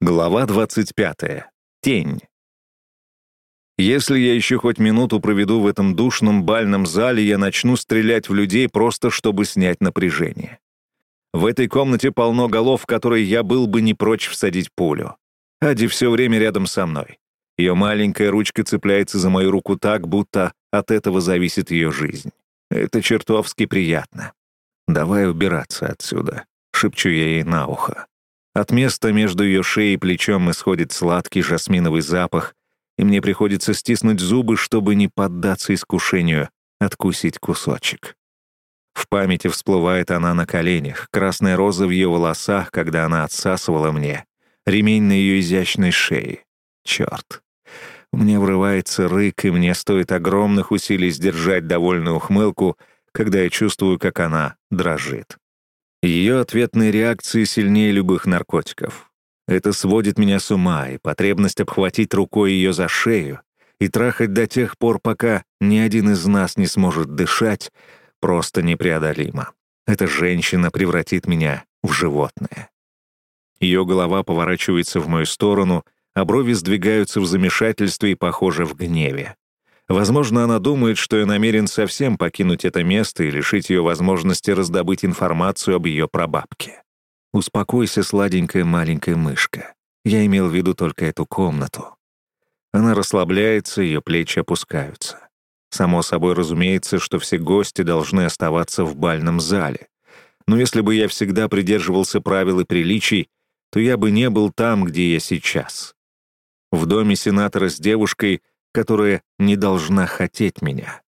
Глава 25. Тень. Если я еще хоть минуту проведу в этом душном бальном зале, я начну стрелять в людей просто, чтобы снять напряжение. В этой комнате полно голов, в которые я был бы не прочь всадить пулю. Ади все время рядом со мной. Ее маленькая ручка цепляется за мою руку так, будто от этого зависит ее жизнь. Это чертовски приятно. «Давай убираться отсюда», — шепчу я ей на ухо. От места между ее шеей и плечом исходит сладкий жасминовый запах, и мне приходится стиснуть зубы, чтобы не поддаться искушению откусить кусочек. В памяти всплывает она на коленях, красная роза в ее волосах, когда она отсасывала мне, ремень на ее изящной шее. Черт. Мне врывается рык, и мне стоит огромных усилий сдержать довольную ухмылку, когда я чувствую, как она дрожит. Ее ответные реакции сильнее любых наркотиков. Это сводит меня с ума, и потребность обхватить рукой ее за шею и трахать до тех пор, пока ни один из нас не сможет дышать, просто непреодолимо. Эта женщина превратит меня в животное. Ее голова поворачивается в мою сторону, а брови сдвигаются в замешательстве и, похоже, в гневе. Возможно, она думает, что я намерен совсем покинуть это место и лишить ее возможности раздобыть информацию об ее прабабке. Успокойся, сладенькая маленькая мышка. Я имел в виду только эту комнату. Она расслабляется, ее плечи опускаются. Само собой разумеется, что все гости должны оставаться в бальном зале. Но если бы я всегда придерживался правил и приличий, то я бы не был там, где я сейчас. В доме сенатора с девушкой — которая не должна хотеть меня.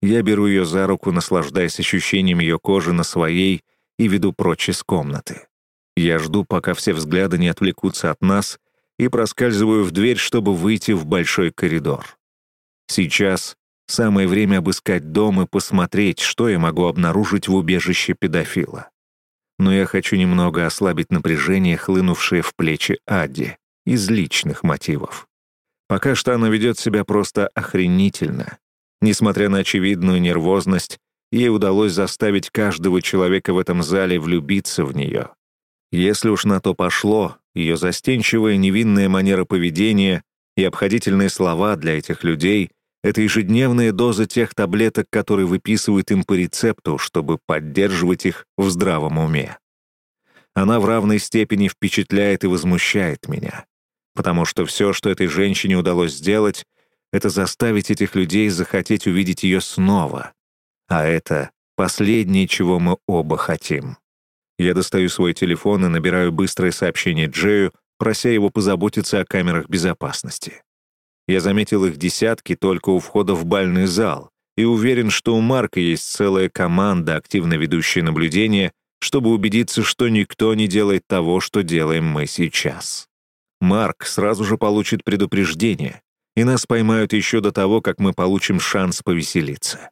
Я беру ее за руку, наслаждаясь ощущением ее кожи на своей, и веду прочь из комнаты. Я жду, пока все взгляды не отвлекутся от нас, и проскальзываю в дверь, чтобы выйти в большой коридор. Сейчас самое время обыскать дом и посмотреть, что я могу обнаружить в убежище педофила. Но я хочу немного ослабить напряжение, хлынувшее в плечи Адди, из личных мотивов. Пока что она ведет себя просто охренительно. Несмотря на очевидную нервозность, ей удалось заставить каждого человека в этом зале влюбиться в нее. Если уж на то пошло, ее застенчивая невинная манера поведения и обходительные слова для этих людей — это ежедневная доза тех таблеток, которые выписывают им по рецепту, чтобы поддерживать их в здравом уме. Она в равной степени впечатляет и возмущает меня потому что все, что этой женщине удалось сделать, это заставить этих людей захотеть увидеть ее снова. А это последнее, чего мы оба хотим. Я достаю свой телефон и набираю быстрое сообщение Джею, прося его позаботиться о камерах безопасности. Я заметил их десятки только у входа в бальный зал и уверен, что у Марка есть целая команда, активно ведущая наблюдение, чтобы убедиться, что никто не делает того, что делаем мы сейчас. Марк сразу же получит предупреждение, и нас поймают еще до того, как мы получим шанс повеселиться.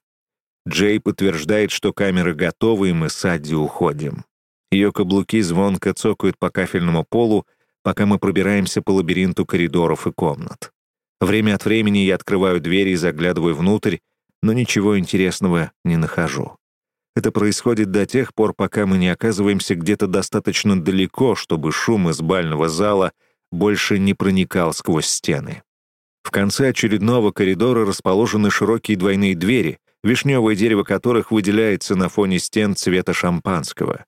Джей подтверждает, что камеры готовы, и мы с Адди уходим. Ее каблуки звонко цокают по кафельному полу, пока мы пробираемся по лабиринту коридоров и комнат. Время от времени я открываю двери и заглядываю внутрь, но ничего интересного не нахожу. Это происходит до тех пор, пока мы не оказываемся где-то достаточно далеко, чтобы шум из бального зала — больше не проникал сквозь стены. В конце очередного коридора расположены широкие двойные двери, вишневое дерево которых выделяется на фоне стен цвета шампанского.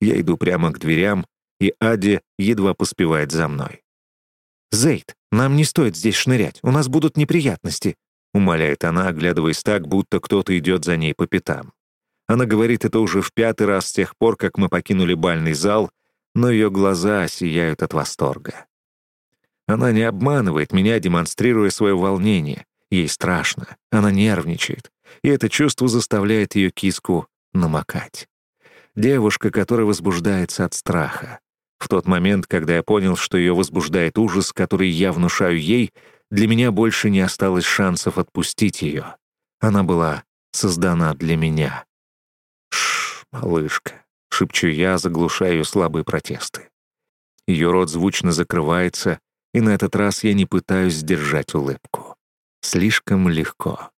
Я иду прямо к дверям, и Ади едва поспевает за мной. «Зейд, нам не стоит здесь шнырять, у нас будут неприятности», умоляет она, оглядываясь так, будто кто-то идет за ней по пятам. Она говорит это уже в пятый раз с тех пор, как мы покинули бальный зал, но ее глаза сияют от восторга. Она не обманывает меня, демонстрируя свое волнение. Ей страшно, она нервничает, и это чувство заставляет ее киску намокать. Девушка, которая возбуждается от страха. В тот момент, когда я понял, что ее возбуждает ужас, который я внушаю ей, для меня больше не осталось шансов отпустить ее. Она была создана для меня. Шш, малышка шепчу я, заглушая ее слабые протесты. Ее рот звучно закрывается, и на этот раз я не пытаюсь сдержать улыбку. Слишком легко.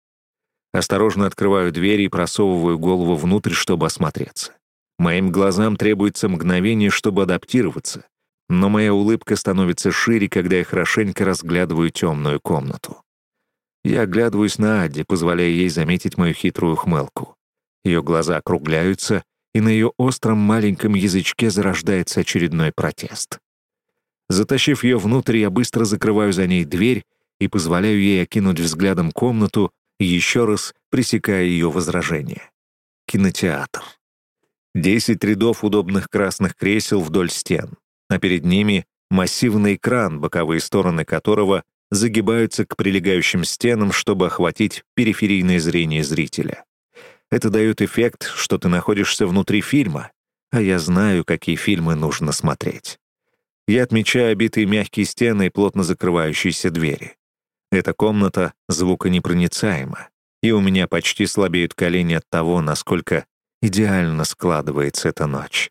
Осторожно открываю дверь и просовываю голову внутрь, чтобы осмотреться. Моим глазам требуется мгновение, чтобы адаптироваться. но моя улыбка становится шире, когда я хорошенько разглядываю темную комнату. Я оглядываюсь на Адди, позволяя ей заметить мою хитрую хмелку. Ее глаза округляются, и на ее остром маленьком язычке зарождается очередной протест. Затащив ее внутрь, я быстро закрываю за ней дверь и позволяю ей окинуть взглядом комнату, еще раз пресекая ее возражение. Кинотеатр. Десять рядов удобных красных кресел вдоль стен, а перед ними массивный экран, боковые стороны которого загибаются к прилегающим стенам, чтобы охватить периферийное зрение зрителя. Это дает эффект, что ты находишься внутри фильма, а я знаю, какие фильмы нужно смотреть. Я отмечаю обитые мягкие стены и плотно закрывающиеся двери. Эта комната звуконепроницаема, и у меня почти слабеют колени от того, насколько идеально складывается эта ночь.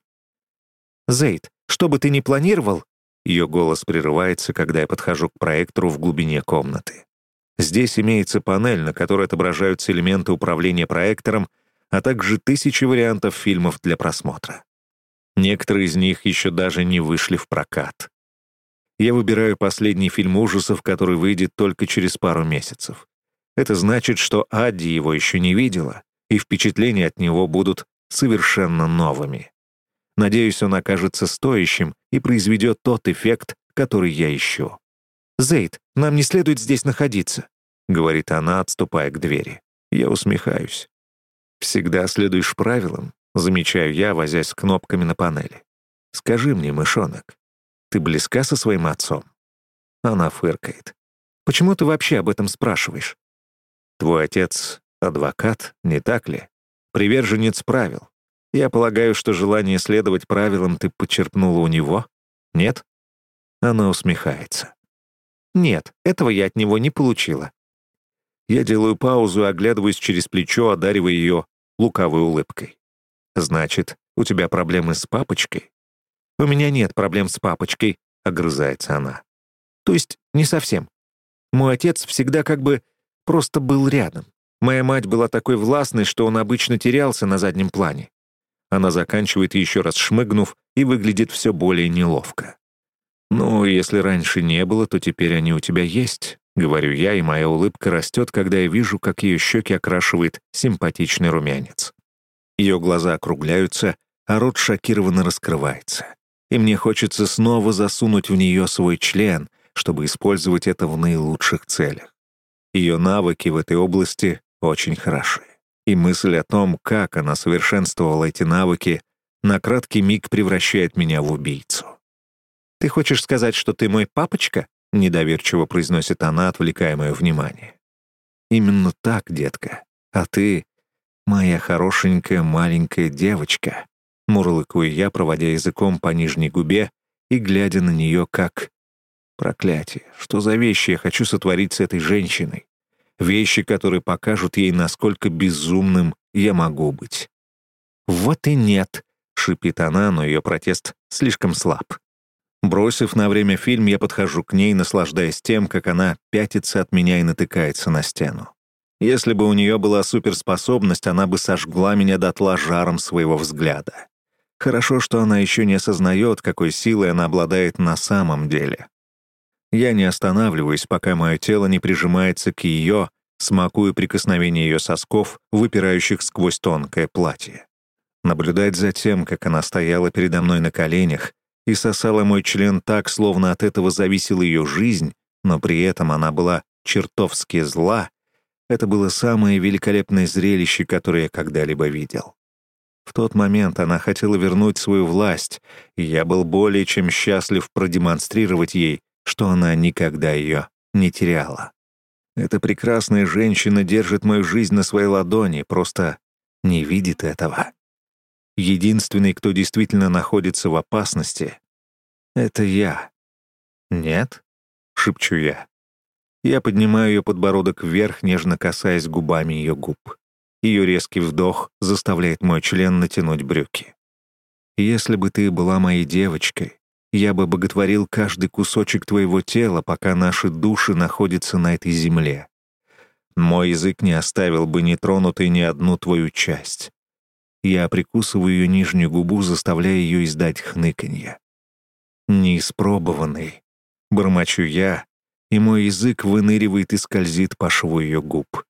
«Зейд, что бы ты ни планировал...» Ее голос прерывается, когда я подхожу к проектору в глубине комнаты. Здесь имеется панель, на которой отображаются элементы управления проектором, а также тысячи вариантов фильмов для просмотра. Некоторые из них еще даже не вышли в прокат. Я выбираю последний фильм ужасов, который выйдет только через пару месяцев. Это значит, что Адди его еще не видела, и впечатления от него будут совершенно новыми. Надеюсь, он окажется стоящим и произведет тот эффект, который я ищу. «Зейд, нам не следует здесь находиться», — говорит она, отступая к двери. Я усмехаюсь. «Всегда следуешь правилам», — замечаю я, возясь с кнопками на панели. «Скажи мне, мышонок, ты близка со своим отцом?» Она фыркает. «Почему ты вообще об этом спрашиваешь?» «Твой отец — адвокат, не так ли? Приверженец правил. Я полагаю, что желание следовать правилам ты почерпнула у него? Нет?» Она усмехается. Нет, этого я от него не получила. Я делаю паузу и оглядываюсь через плечо, одаривая ее лукавой улыбкой. «Значит, у тебя проблемы с папочкой?» «У меня нет проблем с папочкой», — огрызается она. «То есть не совсем. Мой отец всегда как бы просто был рядом. Моя мать была такой властной, что он обычно терялся на заднем плане. Она заканчивает еще раз шмыгнув и выглядит все более неловко. «Ну, если раньше не было, то теперь они у тебя есть», — говорю я, и моя улыбка растет, когда я вижу, как ее щеки окрашивает симпатичный румянец. Ее глаза округляются, а рот шокированно раскрывается. И мне хочется снова засунуть в нее свой член, чтобы использовать это в наилучших целях. Ее навыки в этой области очень хороши. И мысль о том, как она совершенствовала эти навыки, на краткий миг превращает меня в убийцу. «Ты хочешь сказать, что ты мой папочка?» — недоверчиво произносит она, отвлекая мое внимание. «Именно так, детка. А ты — моя хорошенькая маленькая девочка», — мурлыкаю я, проводя языком по нижней губе и глядя на нее как... Проклятие, что за вещи я хочу сотворить с этой женщиной? Вещи, которые покажут ей, насколько безумным я могу быть. «Вот и нет», — шипит она, но ее протест слишком слаб. Бросив на время фильм, я подхожу к ней, наслаждаясь тем, как она пятится от меня и натыкается на стену. Если бы у нее была суперспособность, она бы сожгла меня дотла жаром своего взгляда. Хорошо, что она еще не осознает, какой силой она обладает на самом деле. Я не останавливаюсь, пока мое тело не прижимается к ее, смакуя прикосновение ее сосков, выпирающих сквозь тонкое платье. Наблюдать за тем, как она стояла передо мной на коленях, и сосала мой член так, словно от этого зависела ее жизнь, но при этом она была чертовски зла, это было самое великолепное зрелище, которое я когда-либо видел. В тот момент она хотела вернуть свою власть, и я был более чем счастлив продемонстрировать ей, что она никогда ее не теряла. Эта прекрасная женщина держит мою жизнь на своей ладони, просто не видит этого. Единственный, кто действительно находится в опасности, — это я. «Нет?» — шепчу я. Я поднимаю ее подбородок вверх, нежно касаясь губами ее губ. Ее резкий вдох заставляет мой член натянуть брюки. «Если бы ты была моей девочкой, я бы боготворил каждый кусочек твоего тела, пока наши души находятся на этой земле. Мой язык не оставил бы нетронутой ни одну твою часть. Я прикусываю ее нижнюю губу, заставляя ее издать хныканье. неиспробованный. Бормочу я, и мой язык выныривает и скользит по шву ее губ.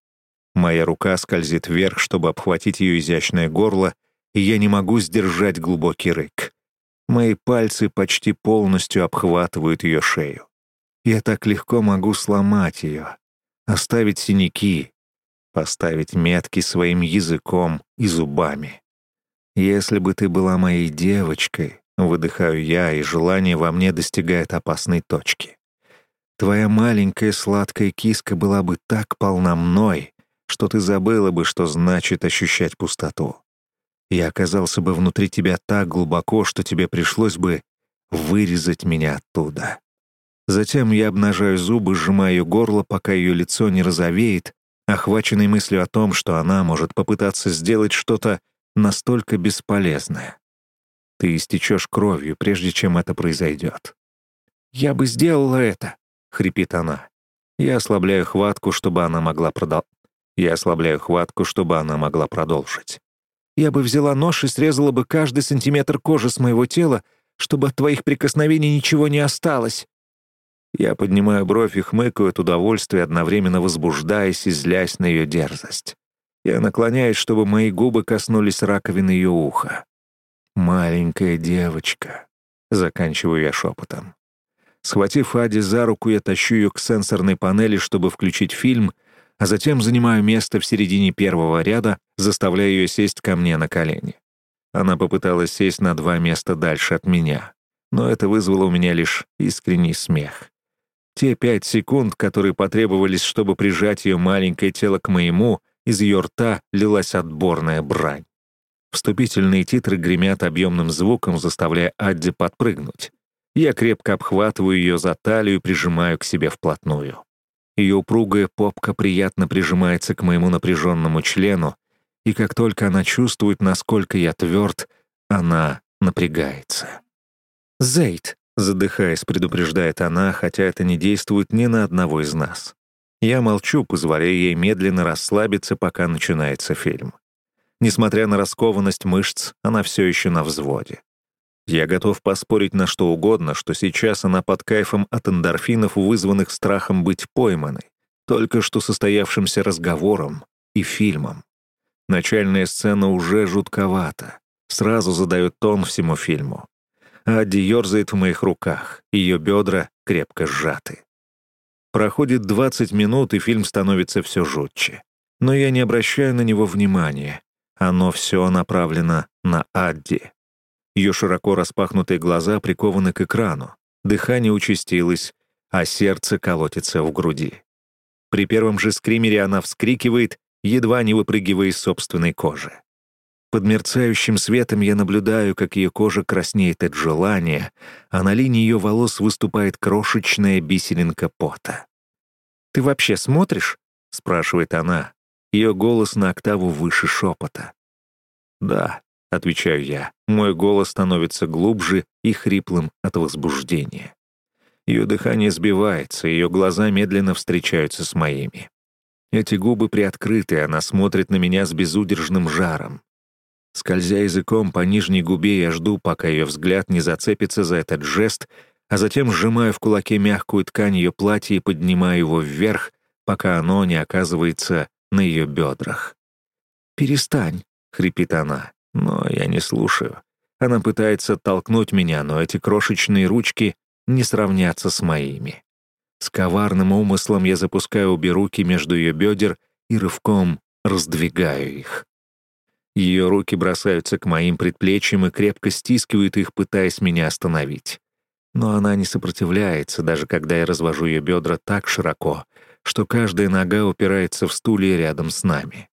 Моя рука скользит вверх, чтобы обхватить ее изящное горло, и я не могу сдержать глубокий рык. Мои пальцы почти полностью обхватывают ее шею. Я так легко могу сломать ее, оставить синяки, поставить метки своим языком и зубами. Если бы ты была моей девочкой, выдыхаю я, и желание во мне достигает опасной точки. Твоя маленькая сладкая киска была бы так полна мной, что ты забыла бы, что значит ощущать пустоту. Я оказался бы внутри тебя так глубоко, что тебе пришлось бы вырезать меня оттуда. Затем я обнажаю зубы, сжимаю горло, пока ее лицо не розовеет, охваченный мыслью о том, что она может попытаться сделать что-то настолько бесполезное. Ты истечешь кровью, прежде чем это произойдет. «Я бы сделала это», — хрипит она. Я ослабляю хватку, чтобы она могла продол... Я ослабляю хватку, чтобы она могла продолжить. Я бы взяла нож и срезала бы каждый сантиметр кожи с моего тела, чтобы от твоих прикосновений ничего не осталось. Я поднимаю бровь и хмыкаю от удовольствия, одновременно возбуждаясь и злясь на ее дерзость. Я наклоняюсь, чтобы мои губы коснулись раковины ее уха. «Маленькая девочка», — заканчиваю я шепотом. Схватив Ади за руку, я тащу ее к сенсорной панели, чтобы включить фильм, а затем занимаю место в середине первого ряда, заставляя ее сесть ко мне на колени. Она попыталась сесть на два места дальше от меня, но это вызвало у меня лишь искренний смех. Те пять секунд, которые потребовались, чтобы прижать ее маленькое тело к моему, из ее рта лилась отборная брань. Вступительные титры гремят объемным звуком, заставляя Адди подпрыгнуть. Я крепко обхватываю ее за талию и прижимаю к себе вплотную. Ее упругая попка приятно прижимается к моему напряженному члену, и как только она чувствует, насколько я тверд, она напрягается. «Зейд», Задыхаясь, предупреждает она, хотя это не действует ни на одного из нас. Я молчу, позволяя ей медленно расслабиться, пока начинается фильм. Несмотря на раскованность мышц, она все еще на взводе. Я готов поспорить на что угодно, что сейчас она под кайфом от эндорфинов, вызванных страхом быть пойманной, только что состоявшимся разговором и фильмом. Начальная сцена уже жутковата, сразу задает тон всему фильму. Адди ерзает в моих руках, ее бедра крепко сжаты. Проходит 20 минут, и фильм становится все жутче. Но я не обращаю на него внимания. Оно все направлено на Адди. Ее широко распахнутые глаза прикованы к экрану. Дыхание участилось, а сердце колотится в груди. При первом же скримере она вскрикивает, едва не выпрыгивая из собственной кожи. Под мерцающим светом я наблюдаю, как ее кожа краснеет от желания, а на линии ее волос выступает крошечная бисеринка пота. «Ты вообще смотришь?» — спрашивает она. Ее голос на октаву выше шепота. «Да», — отвечаю я. Мой голос становится глубже и хриплым от возбуждения. Ее дыхание сбивается, ее глаза медленно встречаются с моими. Эти губы приоткрыты, она смотрит на меня с безудержным жаром. Скользя языком по нижней губе, я жду, пока ее взгляд не зацепится за этот жест, а затем сжимаю в кулаке мягкую ткань ее платья и поднимаю его вверх, пока оно не оказывается на ее бедрах. «Перестань», — хрипит она, но я не слушаю. Она пытается толкнуть меня, но эти крошечные ручки не сравнятся с моими. С коварным умыслом я запускаю обе руки между ее бедер и рывком раздвигаю их. Ее руки бросаются к моим предплечьям и крепко стискивают их, пытаясь меня остановить. Но она не сопротивляется, даже когда я развожу ее бедра так широко, что каждая нога упирается в стулья рядом с нами.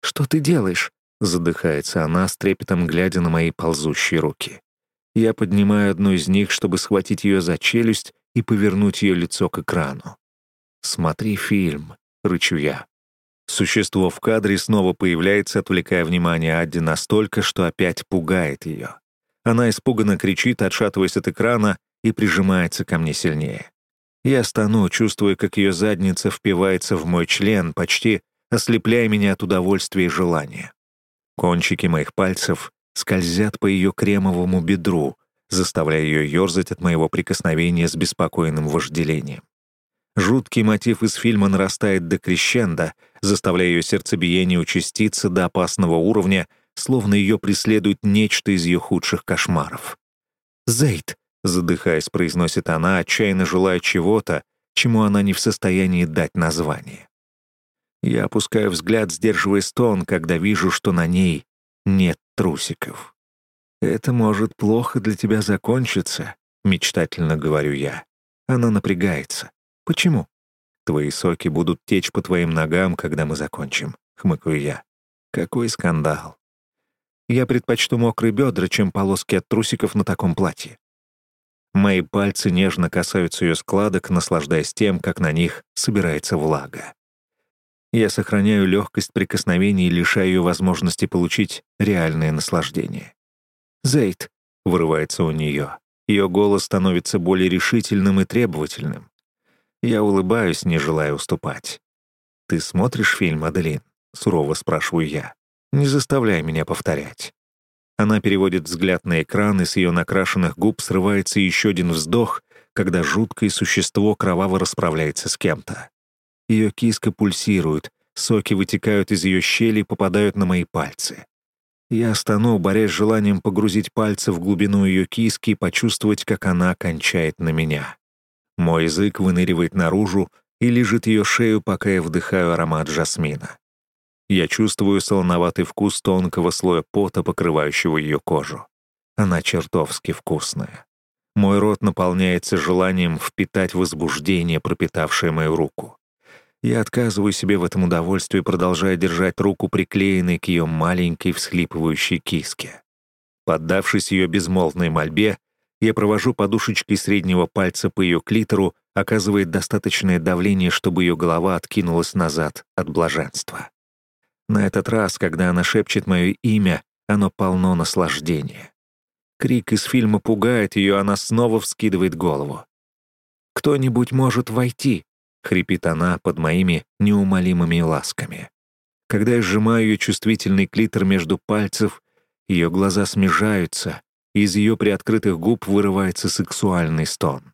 «Что ты делаешь?» — задыхается она, с трепетом глядя на мои ползущие руки. Я поднимаю одну из них, чтобы схватить ее за челюсть и повернуть ее лицо к экрану. «Смотри фильм», — рычу я. Существо в кадре снова появляется, отвлекая внимание Адди настолько, что опять пугает ее. Она испуганно кричит, отшатываясь от экрана, и прижимается ко мне сильнее. Я стану, чувствуя, как ее задница впивается в мой член, почти ослепляя меня от удовольствия и желания. Кончики моих пальцев скользят по ее кремовому бедру, заставляя ее ерзать от моего прикосновения с беспокойным вожделением. Жуткий мотив из фильма нарастает до крещенда, заставляя ее сердцебиение участиться до опасного уровня, словно ее преследует нечто из ее худших кошмаров. «Зейд», — задыхаясь, произносит она, отчаянно желая чего-то, чему она не в состоянии дать название. Я опускаю взгляд, сдерживая стон, когда вижу, что на ней нет трусиков. «Это может плохо для тебя закончиться», — мечтательно говорю я. Она напрягается. «Почему?» «Твои соки будут течь по твоим ногам, когда мы закончим», — хмыкаю я. «Какой скандал!» Я предпочту мокрые бедра, чем полоски от трусиков на таком платье. Мои пальцы нежно касаются ее складок, наслаждаясь тем, как на них собирается влага. Я сохраняю легкость прикосновений и лишаю ее возможности получить реальное наслаждение. «Зейд», — вырывается у нее. Ее голос становится более решительным и требовательным. Я улыбаюсь, не желая уступать. «Ты смотришь фильм, Аделин?» — сурово спрашиваю я. «Не заставляй меня повторять». Она переводит взгляд на экран, и с ее накрашенных губ срывается еще один вздох, когда жуткое существо кроваво расправляется с кем-то. Ее киска пульсирует, соки вытекают из ее щели и попадают на мои пальцы. Я стану, борясь с желанием погрузить пальцы в глубину ее киски и почувствовать, как она кончает на меня. Мой язык выныривает наружу и лежит ее шею, пока я вдыхаю аромат жасмина. Я чувствую солоноватый вкус тонкого слоя пота, покрывающего ее кожу. Она чертовски вкусная. Мой рот наполняется желанием впитать возбуждение, пропитавшее мою руку. Я отказываю себе в этом удовольствии, продолжая держать руку приклеенной к ее маленькой всхлипывающей киске. Поддавшись ее безмолвной мольбе, я провожу подушечкой среднего пальца по ее клитору, оказывает достаточное давление, чтобы ее голова откинулась назад от блаженства. На этот раз, когда она шепчет мое имя, оно полно наслаждения. Крик из фильма пугает ее, она снова вскидывает голову. «Кто-нибудь может войти», — хрипит она под моими неумолимыми ласками. Когда я сжимаю ее чувствительный клитор между пальцев, ее глаза смежаются, и из ее приоткрытых губ вырывается сексуальный стон.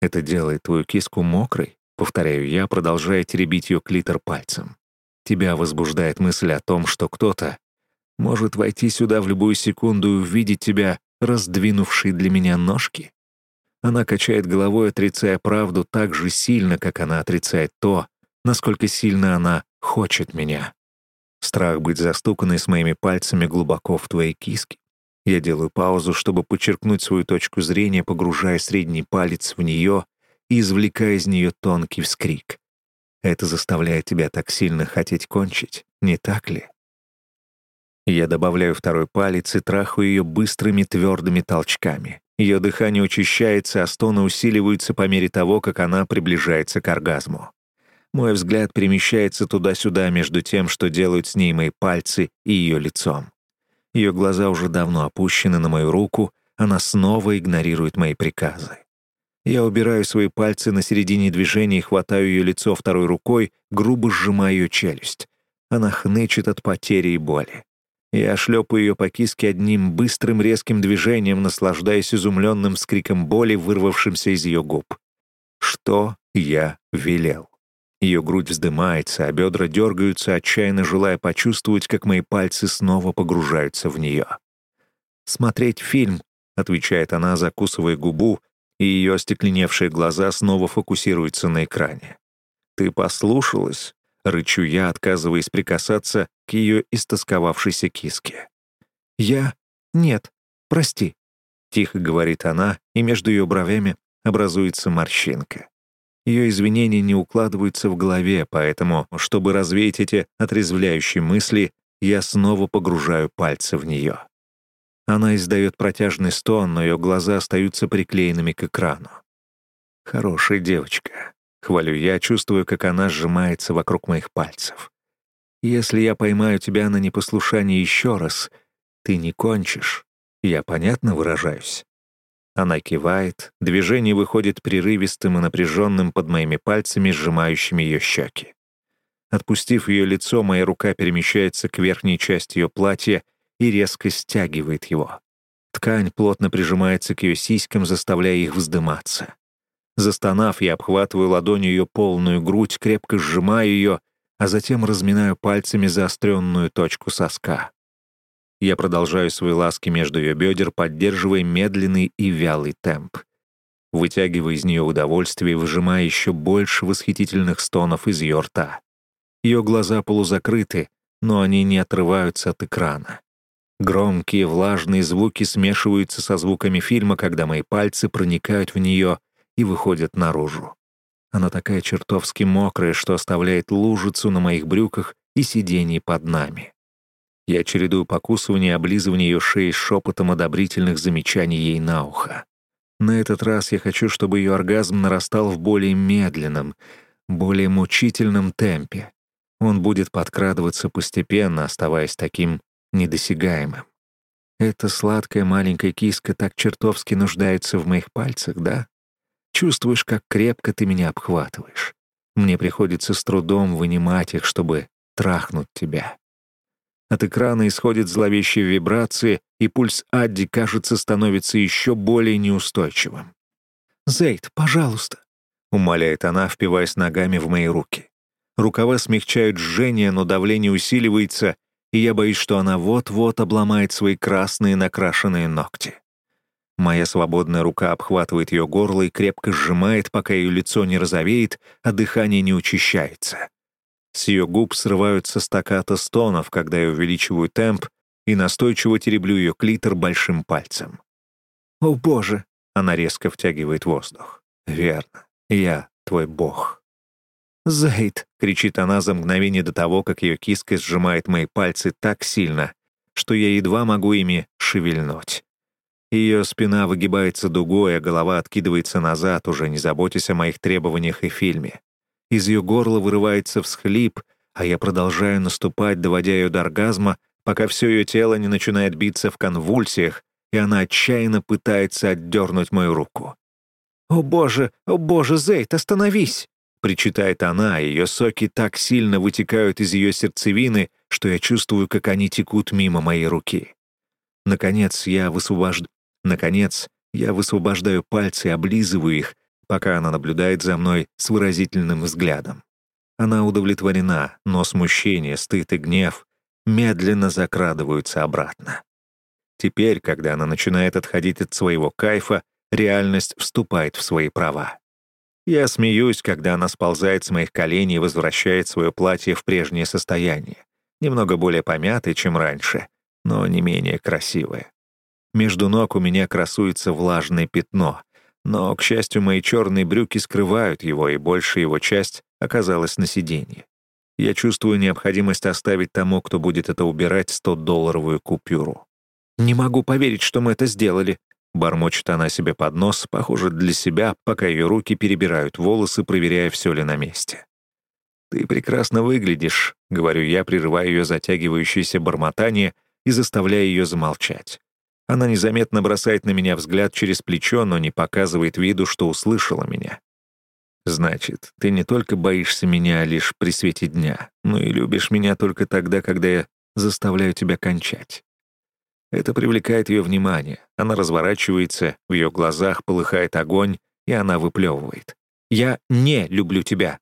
«Это делает твою киску мокрой?» — повторяю я, продолжая теребить ее клитор пальцем. «Тебя возбуждает мысль о том, что кто-то может войти сюда в любую секунду и увидеть тебя, раздвинувший для меня ножки?» Она качает головой, отрицая правду так же сильно, как она отрицает то, насколько сильно она хочет меня. Страх быть застуканной с моими пальцами глубоко в твоей киске. Я делаю паузу, чтобы подчеркнуть свою точку зрения, погружая средний палец в нее и извлекая из нее тонкий вскрик. Это заставляет тебя так сильно хотеть кончить, не так ли? Я добавляю второй палец и трахаю ее быстрыми твердыми толчками. Ее дыхание учащается, а стоны усиливаются по мере того, как она приближается к оргазму. Мой взгляд перемещается туда-сюда между тем, что делают с ней мои пальцы и ее лицом. Ее глаза уже давно опущены на мою руку, она снова игнорирует мои приказы. Я убираю свои пальцы на середине движения и хватаю ее лицо второй рукой, грубо сжимая ее челюсть. Она хнычет от потери и боли. Я шлепаю ее по киске одним быстрым резким движением, наслаждаясь изумленным скриком боли, вырвавшимся из ее губ. Что я велел? Ее грудь вздымается, а бедра дергаются, отчаянно желая почувствовать, как мои пальцы снова погружаются в нее. «Смотреть фильм», — отвечает она, закусывая губу, и ее остекленевшие глаза снова фокусируются на экране. «Ты послушалась?» — рычу я, отказываясь прикасаться к ее истосковавшейся киске. «Я? Нет, прости», — тихо говорит она, и между ее бровями образуется морщинка. Ее извинения не укладываются в голове, поэтому, чтобы развеять эти отрезвляющие мысли, я снова погружаю пальцы в нее. Она издает протяжный стон, но ее глаза остаются приклеенными к экрану. Хорошая девочка. Хвалю я, чувствую, как она сжимается вокруг моих пальцев. Если я поймаю тебя на непослушании еще раз, ты не кончишь. Я понятно выражаюсь?» Она кивает, движение выходит прерывистым и напряженным под моими пальцами, сжимающими ее щеки. Отпустив ее лицо, моя рука перемещается к верхней части ее платья и резко стягивает его. Ткань плотно прижимается к ее сиськам, заставляя их вздыматься. Застонав, я обхватываю ладонью ее полную грудь, крепко сжимаю ее, а затем разминаю пальцами заостренную точку соска. Я продолжаю свои ласки между ее бедер, поддерживая медленный и вялый темп. Вытягивая из нее удовольствие выжимая еще больше восхитительных стонов из ее рта. Ее глаза полузакрыты, но они не отрываются от экрана. Громкие влажные звуки смешиваются со звуками фильма, когда мои пальцы проникают в нее и выходят наружу. Она такая чертовски мокрая, что оставляет лужицу на моих брюках и сиденье под нами. Я чередую покусывание и облизывание ее шеи с шепотом одобрительных замечаний ей на ухо. На этот раз я хочу, чтобы ее оргазм нарастал в более медленном, более мучительном темпе. Он будет подкрадываться постепенно, оставаясь таким недосягаемым. Эта сладкая маленькая киска так чертовски нуждается в моих пальцах, да? Чувствуешь, как крепко ты меня обхватываешь. Мне приходится с трудом вынимать их, чтобы трахнуть тебя. От экрана исходит зловещие вибрации, и пульс Адди, кажется, становится еще более неустойчивым. «Зейд, пожалуйста», — умоляет она, впиваясь ногами в мои руки. Рукава смягчают жжение, но давление усиливается, и я боюсь, что она вот-вот обломает свои красные накрашенные ногти. Моя свободная рука обхватывает ее горло и крепко сжимает, пока ее лицо не розовеет, а дыхание не учащается. С ее губ срываются стаката стонов, когда я увеличиваю темп и настойчиво тереблю ее клитор большим пальцем. «О, Боже!» — она резко втягивает воздух. «Верно. Я твой бог». «Зейд!» — кричит она за мгновение до того, как ее киска сжимает мои пальцы так сильно, что я едва могу ими шевельнуть. Ее спина выгибается дугой, а голова откидывается назад, уже не заботясь о моих требованиях и фильме. Из ее горла вырывается всхлип, а я продолжаю наступать, доводя ее до оргазма, пока все ее тело не начинает биться в конвульсиях, и она отчаянно пытается отдернуть мою руку. «О боже, о боже, Зейд, остановись!» Причитает она, ее соки так сильно вытекают из ее сердцевины, что я чувствую, как они текут мимо моей руки. Наконец я высвобожд... Наконец я высвобождаю пальцы и облизываю их, пока она наблюдает за мной с выразительным взглядом. Она удовлетворена, но смущение, стыд и гнев медленно закрадываются обратно. Теперь, когда она начинает отходить от своего кайфа, реальность вступает в свои права. Я смеюсь, когда она сползает с моих коленей и возвращает свое платье в прежнее состояние. Немного более помятое, чем раньше, но не менее красивое. Между ног у меня красуется влажное пятно, но, к счастью, мои черные брюки скрывают его, и большая его часть оказалась на сиденье. Я чувствую необходимость оставить тому, кто будет это убирать, 100-долларовую купюру. «Не могу поверить, что мы это сделали», Бормочет она себе под нос, похоже, для себя, пока ее руки перебирают волосы, проверяя, все ли на месте. «Ты прекрасно выглядишь», — говорю я, прерывая ее затягивающееся бормотание и заставляя ее замолчать. Она незаметно бросает на меня взгляд через плечо, но не показывает виду, что услышала меня. «Значит, ты не только боишься меня лишь при свете дня, но и любишь меня только тогда, когда я заставляю тебя кончать. Это привлекает ее внимание. Она разворачивается, в ее глазах полыхает огонь, и она выплевывает. «Я не люблю тебя».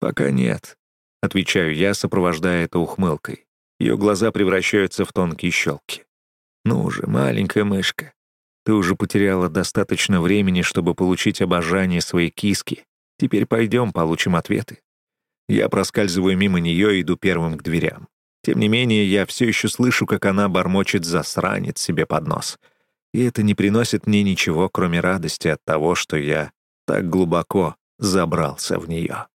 «Пока нет», — отвечаю я, сопровождая это ухмылкой. Ее глаза превращаются в тонкие щелки. «Ну же, маленькая мышка, ты уже потеряла достаточно времени, чтобы получить обожание своей киски. Теперь пойдем, получим ответы». Я проскальзываю мимо нее и иду первым к дверям. Тем не менее, я все еще слышу, как она бормочет засранец себе под нос. И это не приносит мне ничего, кроме радости от того, что я так глубоко забрался в нее.